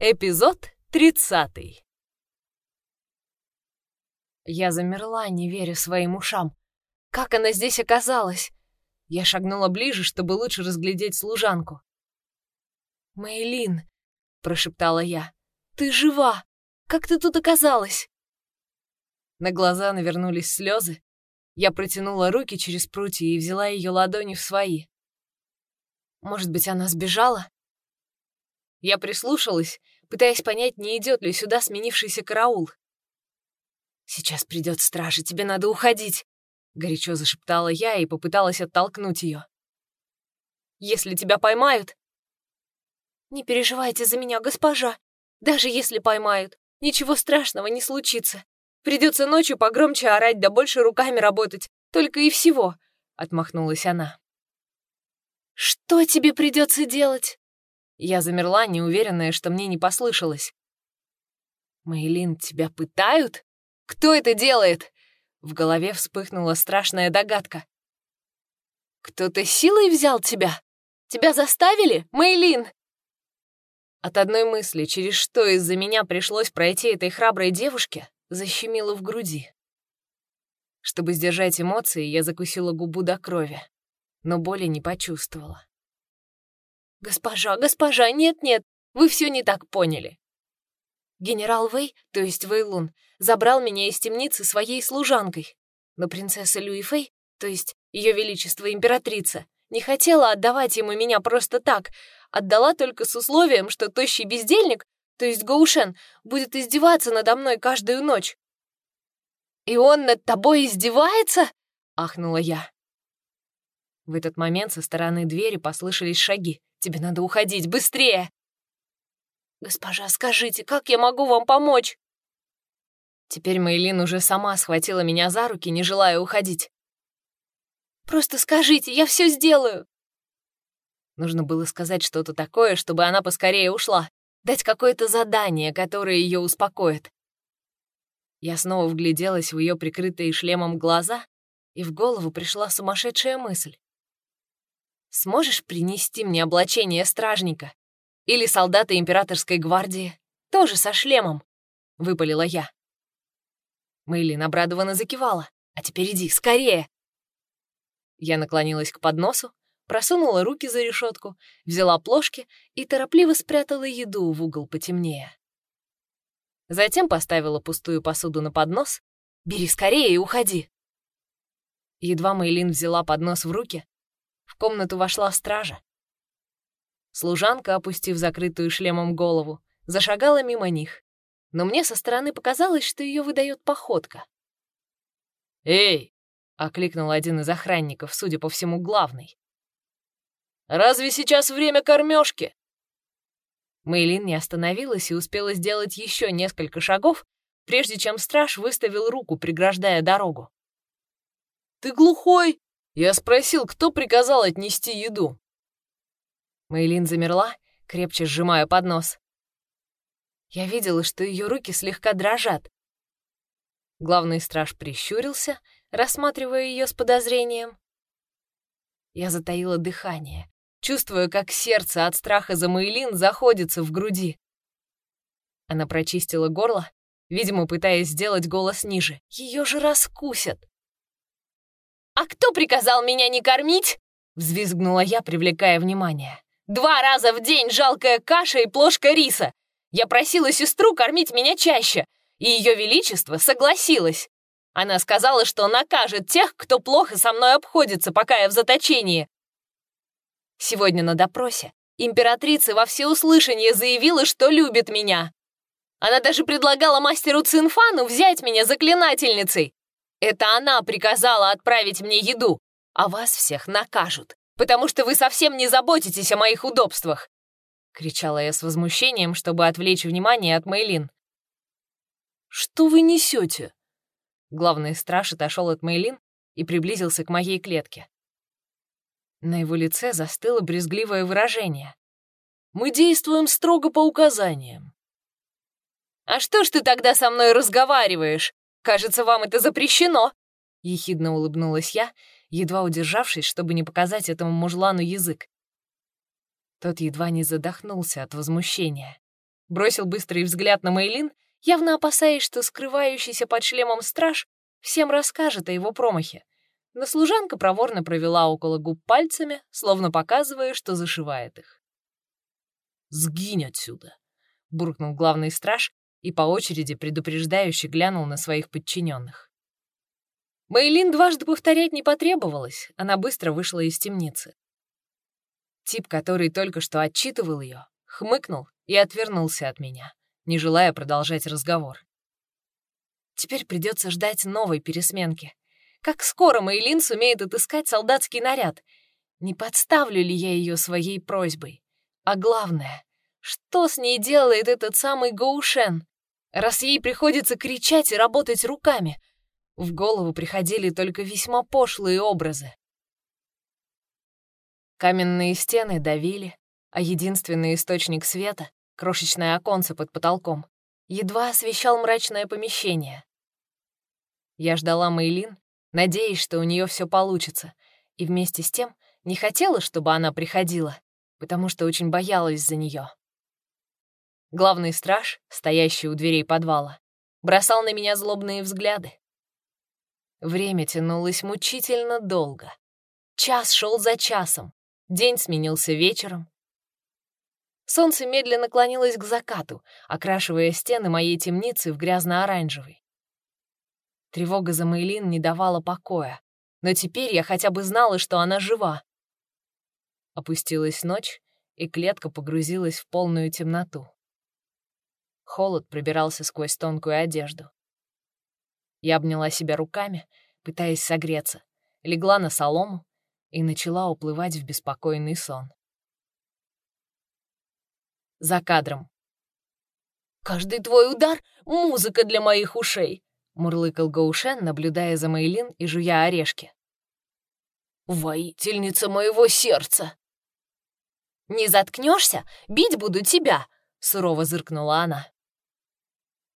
Эпизод тридцатый. Я замерла, не веря своим ушам. Как она здесь оказалась? Я шагнула ближе, чтобы лучше разглядеть служанку. «Мэйлин», — прошептала я, — «ты жива! Как ты тут оказалась?» На глаза навернулись слезы. Я протянула руки через прутья и взяла ее ладони в свои. Может быть, она сбежала? Я прислушалась, пытаясь понять, не идет ли сюда сменившийся караул. «Сейчас придет стража, тебе надо уходить», — горячо зашептала я и попыталась оттолкнуть ее. «Если тебя поймают...» «Не переживайте за меня, госпожа. Даже если поймают, ничего страшного не случится. Придется ночью погромче орать, да больше руками работать. Только и всего», — отмахнулась она. «Что тебе придется делать?» Я замерла, неуверенная, что мне не послышалось. «Мейлин, тебя пытают?» Кто это делает?» В голове вспыхнула страшная догадка. «Кто-то силой взял тебя? Тебя заставили, Мейлин?» От одной мысли, через что из-за меня пришлось пройти этой храброй девушке, защемило в груди. Чтобы сдержать эмоции, я закусила губу до крови, но боли не почувствовала. «Госпожа, госпожа, нет-нет, вы все не так поняли. Генерал Вэй, то есть Вэйлун, забрал меня из темницы своей служанкой. Но принцесса Люи Фэй, то есть Ее Величество Императрица, не хотела отдавать ему меня просто так, отдала только с условием, что тощий бездельник, то есть Гоушен, будет издеваться надо мной каждую ночь. «И он над тобой издевается?» — ахнула я. В этот момент со стороны двери послышались шаги. «Тебе надо уходить, быстрее!» «Госпожа, скажите, как я могу вам помочь?» Теперь Мейлин уже сама схватила меня за руки, не желая уходить. «Просто скажите, я все сделаю!» Нужно было сказать что-то такое, чтобы она поскорее ушла, дать какое-то задание, которое ее успокоит. Я снова вгляделась в ее прикрытые шлемом глаза, и в голову пришла сумасшедшая мысль. «Сможешь принести мне облачение стражника? Или солдата императорской гвардии? Тоже со шлемом?» — выпалила я. Мэйлин обрадованно закивала. «А теперь иди, скорее!» Я наклонилась к подносу, просунула руки за решетку, взяла плошки и торопливо спрятала еду в угол потемнее. Затем поставила пустую посуду на поднос. «Бери скорее и уходи!» Едва Мэйлин взяла поднос в руки, комнату вошла стража. Служанка, опустив закрытую шлемом голову, зашагала мимо них но мне со стороны показалось, что ее выдает походка. «Эй!» — окликнул один из охранников, судя по всему, главный. «Разве сейчас время кормежки?» Мейлин не остановилась и успела сделать еще несколько шагов, прежде чем страж выставил руку, преграждая дорогу. «Ты глухой?» Я спросил, кто приказал отнести еду. Мейлин замерла, крепче сжимая поднос. Я видела, что ее руки слегка дрожат. Главный страж прищурился, рассматривая ее с подозрением. Я затаила дыхание, чувствуя, как сердце от страха за Маэлин заходится в груди. Она прочистила горло, видимо, пытаясь сделать голос ниже. Ее же раскусят. «А кто приказал меня не кормить?» — взвизгнула я, привлекая внимание. «Два раза в день жалкая каша и плошка риса. Я просила сестру кормить меня чаще, и ее величество согласилась. Она сказала, что накажет тех, кто плохо со мной обходится, пока я в заточении. Сегодня на допросе императрица во всеуслышание заявила, что любит меня. Она даже предлагала мастеру Цинфану взять меня заклинательницей. Это она приказала отправить мне еду, а вас всех накажут, потому что вы совсем не заботитесь о моих удобствах кричала я с возмущением, чтобы отвлечь внимание от Мейлин. «Что вы несете?» Главный страж отошел от Мейлин и приблизился к моей клетке. На его лице застыло брезгливое выражение. «Мы действуем строго по указаниям». «А что ж ты тогда со мной разговариваешь? Кажется, вам это запрещено!» Ехидно улыбнулась я, едва удержавшись, чтобы не показать этому мужлану язык. Тот едва не задохнулся от возмущения. Бросил быстрый взгляд на Мейлин, явно опасаясь, что скрывающийся под шлемом страж всем расскажет о его промахе. Но служанка проворно провела около губ пальцами, словно показывая, что зашивает их. «Сгинь отсюда!» — буркнул главный страж и по очереди предупреждающе глянул на своих подчиненных. Мейлин дважды повторять не потребовалось, она быстро вышла из темницы. Тип, который только что отчитывал ее, хмыкнул и отвернулся от меня, не желая продолжать разговор. Теперь придется ждать новой пересменки. Как скоро Мейлин сумеет отыскать солдатский наряд? Не подставлю ли я ее своей просьбой? А главное, что с ней делает этот самый Гоушен? Раз ей приходится кричать и работать руками, в голову приходили только весьма пошлые образы. Каменные стены давили, а единственный источник света, крошечное оконце под потолком, едва освещал мрачное помещение. Я ждала Мейлин, надеясь, что у нее все получится, и вместе с тем не хотела, чтобы она приходила, потому что очень боялась за нее. Главный страж, стоящий у дверей подвала, бросал на меня злобные взгляды. Время тянулось мучительно долго. Час шел за часом, день сменился вечером. Солнце медленно клонилось к закату, окрашивая стены моей темницы в грязно-оранжевый. Тревога за Мейлин не давала покоя, но теперь я хотя бы знала, что она жива. Опустилась ночь, и клетка погрузилась в полную темноту. Холод пробирался сквозь тонкую одежду. Я обняла себя руками, пытаясь согреться, легла на солому и начала уплывать в беспокойный сон. За кадром. «Каждый твой удар — музыка для моих ушей!» — мурлыкал Гаушен, наблюдая за Мейлин и жуя орешки. «Воительница моего сердца!» «Не заткнешься, бить буду тебя!» — сурово зыркнула она.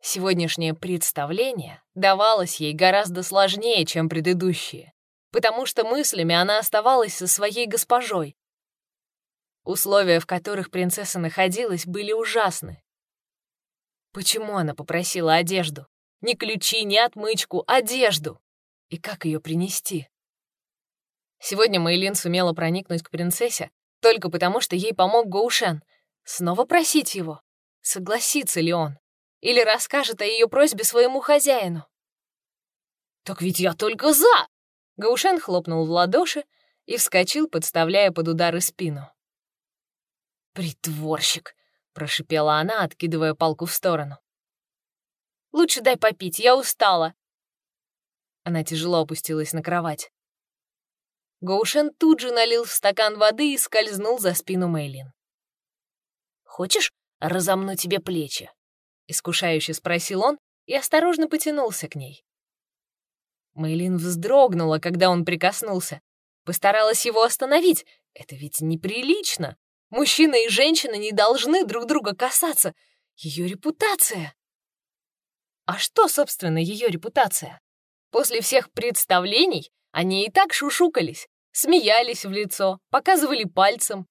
Сегодняшнее представление давалось ей гораздо сложнее, чем предыдущие, потому что мыслями она оставалась со своей госпожой. Условия, в которых принцесса находилась, были ужасны. Почему она попросила одежду? Не ключи, не отмычку, одежду. И как ее принести? Сегодня Мейлин сумела проникнуть к принцессе только потому, что ей помог Гоушен. Снова просить его, согласится ли он? Или расскажет о ее просьбе своему хозяину. «Так ведь я только за!» Гаушен хлопнул в ладоши и вскочил, подставляя под удары спину. «Притворщик!» — прошипела она, откидывая палку в сторону. «Лучше дай попить, я устала!» Она тяжело опустилась на кровать. Гоушен тут же налил в стакан воды и скользнул за спину Мейлин. «Хочешь, разомну тебе плечи?» Искушающе спросил он и осторожно потянулся к ней. Мейлин вздрогнула, когда он прикоснулся. Постаралась его остановить. Это ведь неприлично. Мужчина и женщина не должны друг друга касаться. Ее репутация. А что, собственно, ее репутация? После всех представлений они и так шушукались, смеялись в лицо, показывали пальцем.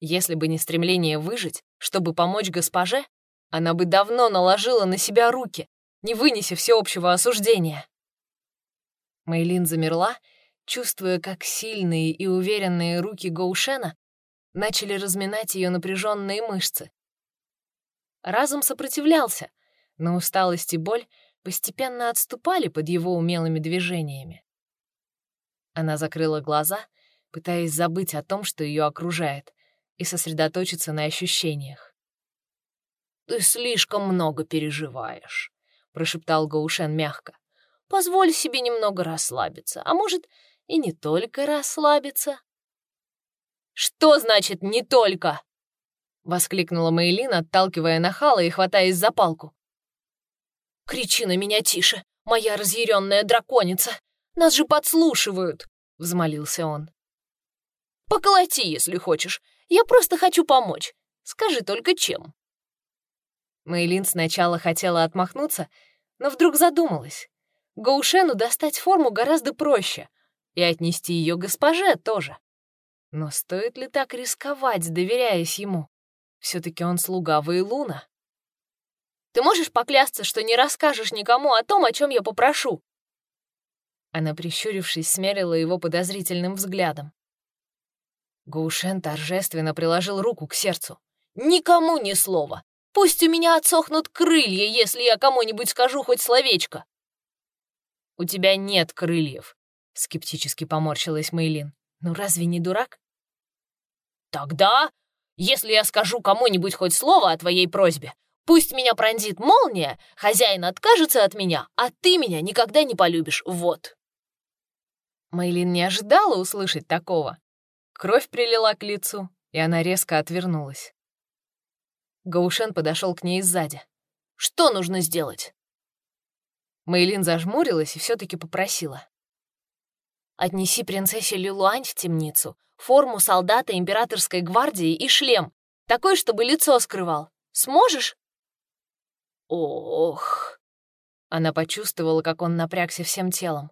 Если бы не стремление выжить, чтобы помочь госпоже, она бы давно наложила на себя руки, не вынеся всеобщего осуждения. Мейлин замерла, чувствуя, как сильные и уверенные руки Гоушена начали разминать ее напряженные мышцы. Разум сопротивлялся, но усталость и боль постепенно отступали под его умелыми движениями. Она закрыла глаза, пытаясь забыть о том, что ее окружает, и сосредоточиться на ощущениях. «Ты слишком много переживаешь», — прошептал Гаушен мягко. «Позволь себе немного расслабиться, а может, и не только расслабиться». «Что значит «не только»?» — воскликнула Мейлин, отталкивая нахала и хватаясь за палку. «Кричи на меня тише, моя разъяренная драконица! Нас же подслушивают!» — взмолился он. «Поколоти, если хочешь. Я просто хочу помочь. Скажи только чем». Мейлин сначала хотела отмахнуться, но вдруг задумалась. Гоушену достать форму гораздо проще, и отнести ее госпоже тоже. Но стоит ли так рисковать, доверяясь ему? Все-таки он слуга Вейлуна. Ты можешь поклясться, что не расскажешь никому о том, о чем я попрошу?» Она, прищурившись, смерила его подозрительным взглядом. Гушен торжественно приложил руку к сердцу. «Никому ни слова! Пусть у меня отсохнут крылья, если я кому-нибудь скажу хоть словечко!» «У тебя нет крыльев», — скептически поморщилась Мейлин. «Ну разве не дурак?» «Тогда, если я скажу кому-нибудь хоть слово о твоей просьбе, Пусть меня пронзит молния, хозяин откажется от меня, а ты меня никогда не полюбишь, вот. Мейлин не ожидала услышать такого. Кровь прилила к лицу, и она резко отвернулась. Гаушен подошел к ней сзади. «Что нужно сделать?» Мейлин зажмурилась и все-таки попросила. «Отнеси принцессе Лилуань в темницу, форму солдата императорской гвардии и шлем, такой, чтобы лицо скрывал. Сможешь?» Ох! Она почувствовала, как он напрягся всем телом.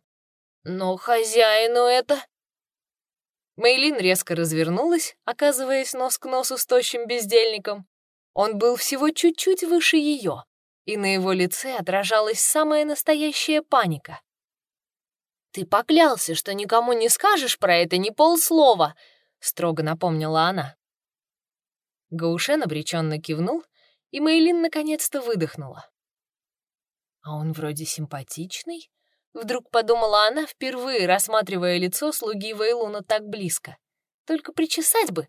Но хозяину это... Мейлин резко развернулась, оказываясь нос к носу с тощим бездельником. Он был всего чуть-чуть выше ее, и на его лице отражалась самая настоящая паника. «Ты поклялся, что никому не скажешь про это ни полслова», — строго напомнила она. Гаушен обреченно кивнул и Мейлин наконец-то выдохнула. «А он вроде симпатичный», — вдруг подумала она, впервые рассматривая лицо слуги Вейлуна так близко. «Только причесать бы!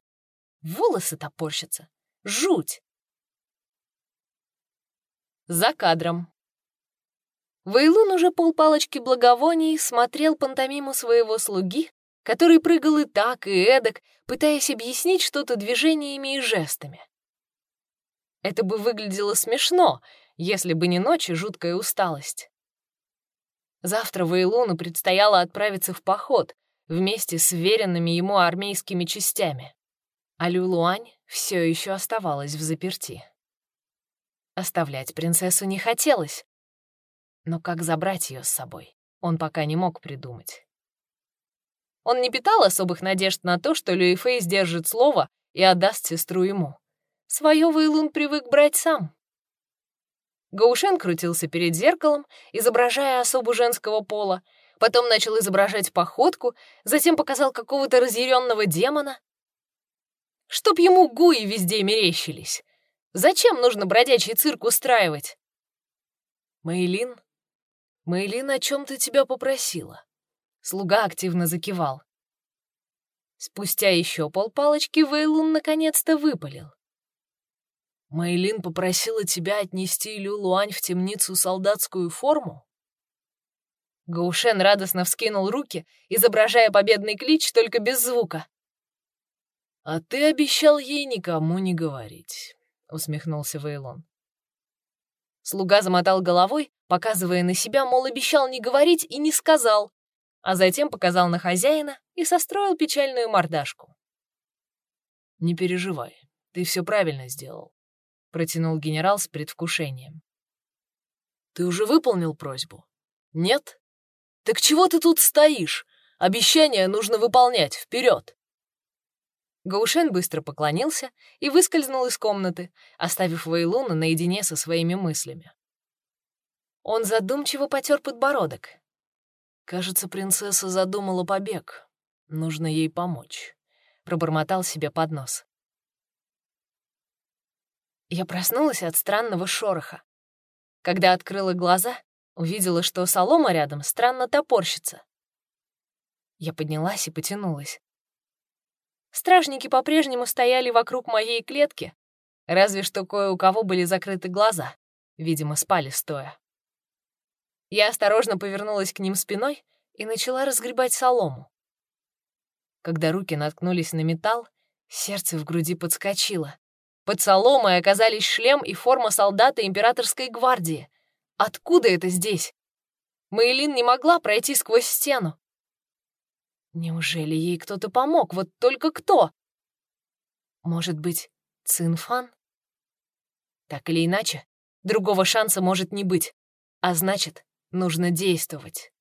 Волосы топорщатся! Жуть!» За кадром. Вейлун уже полпалочки благовоний смотрел пантомиму своего слуги, который прыгал и так, и эдак, пытаясь объяснить что-то движениями и жестами. Это бы выглядело смешно, если бы не ночь и жуткая усталость. Завтра Вейлуну предстояло отправиться в поход вместе с веренными ему армейскими частями. А Люлуань все еще оставалась в заперти. Оставлять принцессу не хотелось. Но как забрать ее с собой, он пока не мог придумать. Он не питал особых надежд на то, что Люэфэй сдержит слово и отдаст сестру ему. Свое Вейлун привык брать сам. Гаушен крутился перед зеркалом, изображая особу женского пола, потом начал изображать походку, затем показал какого-то разъяренного демона. Чтоб ему гуи везде мерещились. Зачем нужно бродячий цирк устраивать? Мейлин, Мейлин о чем-то тебя попросила. Слуга активно закивал. Спустя еще полпалочки Вейлун наконец-то выпалил. Мейлин попросила тебя отнести Лю Луань в темницу солдатскую форму? Гаушен радостно вскинул руки, изображая победный клич, только без звука. «А ты обещал ей никому не говорить», — усмехнулся Вейлон. Слуга замотал головой, показывая на себя, мол, обещал не говорить и не сказал, а затем показал на хозяина и состроил печальную мордашку. «Не переживай, ты все правильно сделал протянул генерал с предвкушением. Ты уже выполнил просьбу? Нет? Так чего ты тут стоишь? Обещание нужно выполнять, вперед! Гаушен быстро поклонился и выскользнул из комнаты, оставив Вейлуна наедине со своими мыслями. Он задумчиво потер подбородок. Кажется, принцесса задумала побег. Нужно ей помочь. Пробормотал себе под нос. Я проснулась от странного шороха. Когда открыла глаза, увидела, что солома рядом странно топорщится. Я поднялась и потянулась. Стражники по-прежнему стояли вокруг моей клетки, разве что кое у кого были закрыты глаза, видимо, спали стоя. Я осторожно повернулась к ним спиной и начала разгребать солому. Когда руки наткнулись на металл, сердце в груди подскочило. Под соломой оказались шлем и форма солдата императорской гвардии. Откуда это здесь? Мейлин не могла пройти сквозь стену. Неужели ей кто-то помог? Вот только кто? Может быть, Цинфан? Так или иначе, другого шанса может не быть. А значит, нужно действовать.